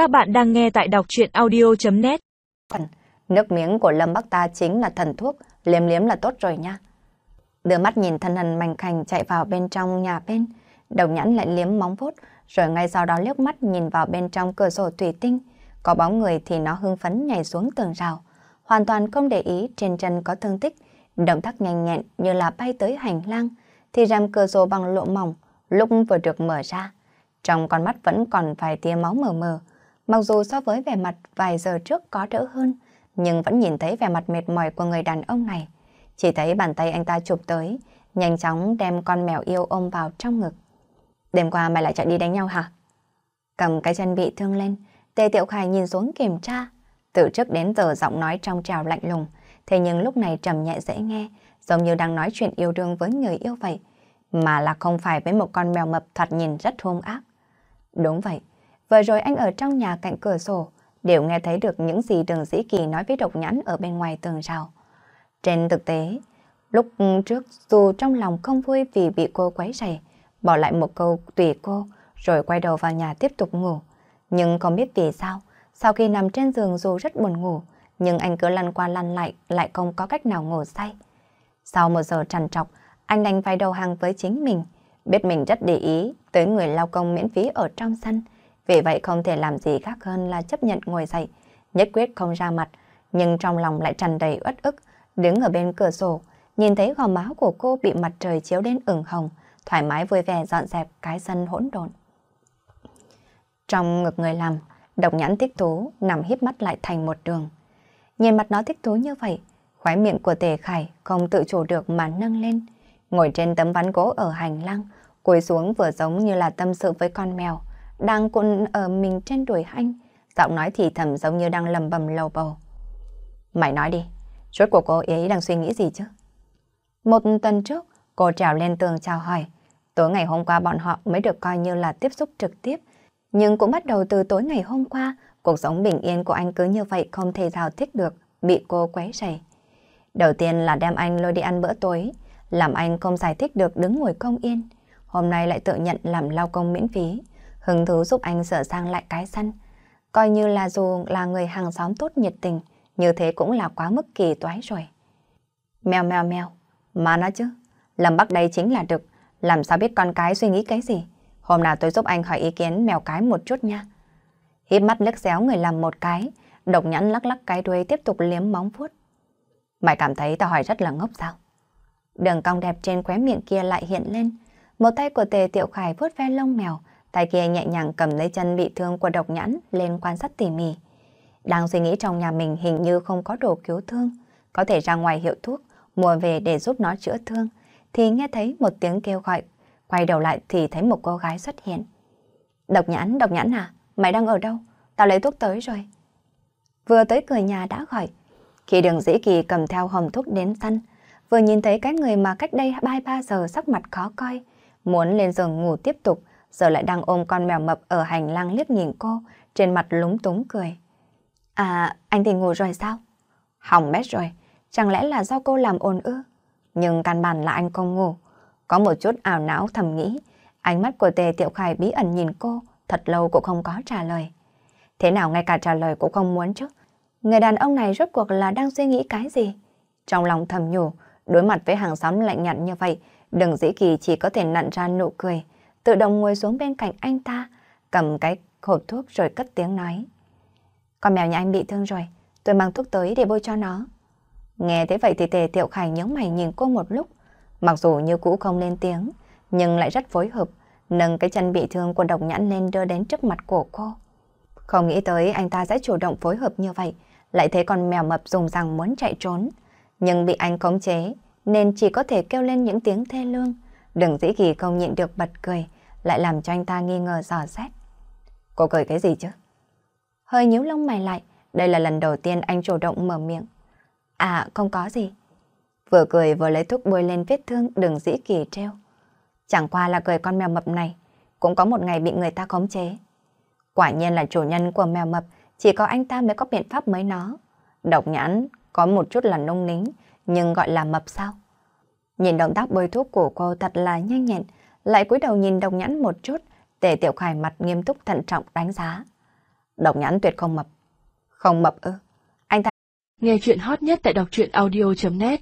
Các bạn đang nghe tại đọc chuyện audio.net Nước miếng của Lâm Bắc ta chính là thần thuốc, liếm liếm là tốt rồi nha. Đưa mắt nhìn thân hình mảnh khảnh chạy vào bên trong nhà bên, đồng nhãn lại liếm móng vuốt, rồi ngay sau đó liếc mắt nhìn vào bên trong cửa sổ thủy tinh. Có bóng người thì nó hưng phấn nhảy xuống tường rào, hoàn toàn không để ý trên chân có thương tích, động tác nhanh nhẹn như là bay tới hành lang, thì rèm cửa sổ bằng lộ mỏng lúc vừa được mở ra. Trong con mắt vẫn còn vài tia máu mờ mờ, mặc dù so với vẻ mặt vài giờ trước có đỡ hơn, nhưng vẫn nhìn thấy vẻ mặt mệt mỏi của người đàn ông này. Chỉ thấy bàn tay anh ta chụp tới, nhanh chóng đem con mèo yêu ôm vào trong ngực. Đêm qua mày lại chạy đi đánh nhau hả? Cầm cái chân bị thương lên, Tề Tiểu Khải nhìn xuống kiểm tra. Từ trước đến giờ giọng nói trong trào lạnh lùng, thế nhưng lúc này trầm nhẹ dễ nghe, giống như đang nói chuyện yêu đương với người yêu vậy, mà là không phải với một con mèo mập thoạt nhìn rất hung ác. Đúng vậy, vừa rồi anh ở trong nhà cạnh cửa sổ, đều nghe thấy được những gì đường dĩ kỳ nói với độc nhãn ở bên ngoài tường rào. Trên thực tế, lúc trước dù trong lòng không vui vì bị cô quấy rầy, bỏ lại một câu tùy cô, rồi quay đầu vào nhà tiếp tục ngủ. Nhưng không biết vì sao, sau khi nằm trên giường dù rất buồn ngủ, nhưng anh cứ lăn qua lăn lại, lại không có cách nào ngủ say. Sau một giờ trằn trọc, anh đành phải đầu hàng với chính mình, biết mình rất để ý tới người lao công miễn phí ở trong sân, vì vậy không thể làm gì khác hơn là chấp nhận ngồi dậy, nhất quyết không ra mặt, nhưng trong lòng lại tràn đầy uất ức, đứng ở bên cửa sổ, nhìn thấy gò má của cô bị mặt trời chiếu đến ửng hồng, thoải mái vui vẻ dọn dẹp cái sân hỗn độn. Trong ngực người làm, độc nhãn thích thú nằm híp mắt lại thành một đường. Nhìn mặt nó thích thú như vậy, khóe miệng của tề khải không tự chủ được mà nâng lên, ngồi trên tấm ván gỗ ở hành lang, cúi xuống vừa giống như là tâm sự với con mèo, đang cuộn ở ờ, mình trên đuổi anh, giọng nói thì thầm giống như đang lầm bầm lầu bầu. Mày nói đi, rốt của cô ấy đang suy nghĩ gì chứ? Một tuần trước, cô trèo lên tường chào hỏi. Tối ngày hôm qua bọn họ mới được coi như là tiếp xúc trực tiếp. Nhưng cũng bắt đầu từ tối ngày hôm qua, cuộc sống bình yên của anh cứ như vậy không thể giao thích được, bị cô quấy rầy. Đầu tiên là đem anh lôi đi ăn bữa tối, làm anh không giải thích được đứng ngồi không yên. Hôm nay lại tự nhận làm lao công miễn phí, hứng thú giúp anh sửa sang lại cái sân. Coi như là dù là người hàng xóm tốt nhiệt tình, như thế cũng là quá mức kỳ toái rồi. Mèo mèo mèo, mà nói chứ, Lâm Bắc đây chính là đực, làm sao biết con cái suy nghĩ cái gì. Hôm nào tôi giúp anh hỏi ý kiến mèo cái một chút nha. Hít mắt lức xéo người làm một cái, độc nhãn lắc lắc cái đuôi tiếp tục liếm móng vuốt. Mày cảm thấy tao hỏi rất là ngốc sao? Đường cong đẹp trên khóe miệng kia lại hiện lên. Một tay của tề tiểu khải vuốt ve lông mèo, tay kia nhẹ nhàng cầm lấy chân bị thương của độc nhãn lên quan sát tỉ mỉ. Đang suy nghĩ trong nhà mình hình như không có đồ cứu thương, có thể ra ngoài hiệu thuốc, mua về để giúp nó chữa thương, thì nghe thấy một tiếng kêu gọi. Quay đầu lại thì thấy một cô gái xuất hiện. Độc nhãn, độc nhãn à? Mày đang ở đâu? Tao lấy thuốc tới rồi. Vừa tới cửa nhà đã gọi. Khi đường dĩ kỳ cầm theo hòm thuốc đến săn, vừa nhìn thấy cái người mà cách đây 2-3 giờ sắc mặt khó coi, muốn lên giường ngủ tiếp tục, giờ lại đang ôm con mèo mập ở hành lang liếc nhìn cô, trên mặt lúng túng cười. À, anh thì ngủ rồi sao? Hỏng bét rồi, chẳng lẽ là do cô làm ồn ư? Nhưng căn bản là anh không ngủ. Có một chút ảo não thầm nghĩ, ánh mắt của Tề Tiểu Khải bí ẩn nhìn cô, thật lâu cũng không có trả lời. Thế nào ngay cả trả lời cũng không muốn chứ? Người đàn ông này rốt cuộc là đang suy nghĩ cái gì? Trong lòng thầm nhủ, đối mặt với hàng xóm lạnh nhạt như vậy, đừng dĩ kỳ chỉ có thể nặn ra nụ cười, tự động ngồi xuống bên cạnh anh ta, cầm cái hộp thuốc rồi cất tiếng nói. Con mèo nhà anh bị thương rồi, tôi mang thuốc tới để bôi cho nó. Nghe thế vậy thì tề tiểu khải nhớ mày nhìn cô một lúc, mặc dù như cũ không lên tiếng, nhưng lại rất phối hợp, nâng cái chân bị thương của độc nhãn lên đưa đến trước mặt của cô. Không nghĩ tới anh ta sẽ chủ động phối hợp như vậy, lại thấy con mèo mập dùng rằng muốn chạy trốn, nhưng bị anh khống chế, nên chỉ có thể kêu lên những tiếng thê lương. Đừng dĩ kỳ không nhịn được bật cười, lại làm cho anh ta nghi ngờ dò xét. Cô cười cái gì chứ? Hơi nhíu lông mày lại, đây là lần đầu tiên anh chủ động mở miệng. À, không có gì. Vừa cười vừa lấy thuốc bôi lên vết thương đừng dĩ kỳ treo. Chẳng qua là cười con mèo mập này, cũng có một ngày bị người ta khống chế. Quả nhiên là chủ nhân của mèo mập, chỉ có anh ta mới có biện pháp mới nó. Độc nhãn, có một chút là nông nính, nhưng gọi là mập sao? Nhìn động tác bôi thuốc của cô thật là nhanh nhẹn, lại cúi đầu nhìn đồng nhãn một chút, tề tiểu khải mặt nghiêm túc thận trọng đánh giá. Đồng nhãn tuyệt không mập. Không mập ư? Anh ta... Nghe chuyện hot nhất tại đọc truyện audio.net